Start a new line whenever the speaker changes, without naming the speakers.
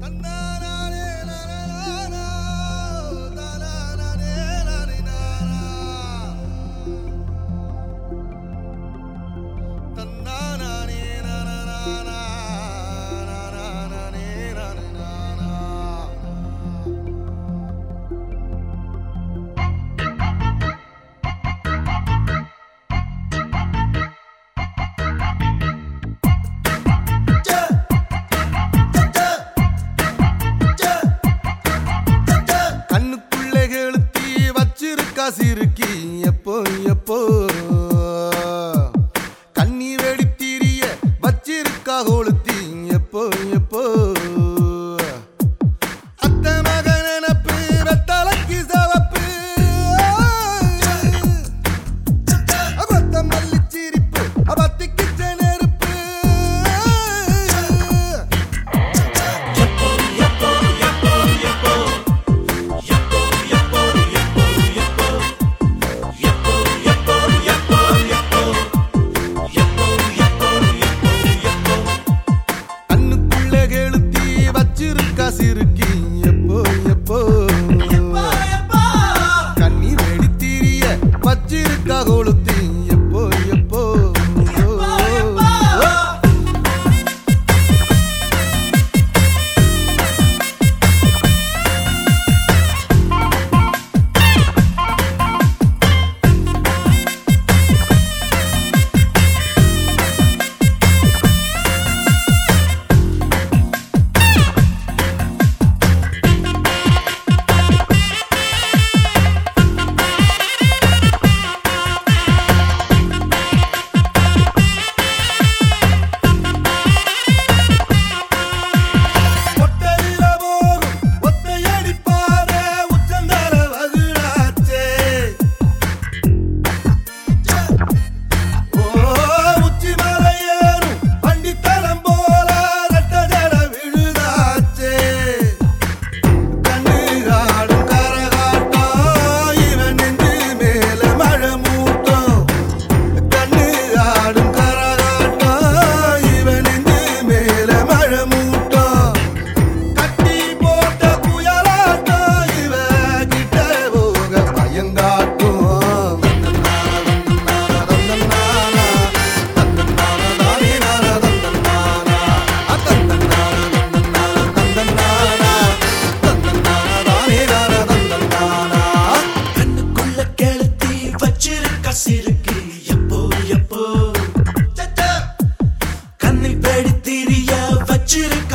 தன்னை காசு இருக்கி எப்போ எப்போ? கண்ணீர் வெடித்தீரிய வச்சிருக்கா கொளுத்தி எப்போ எப்போ?
Judy.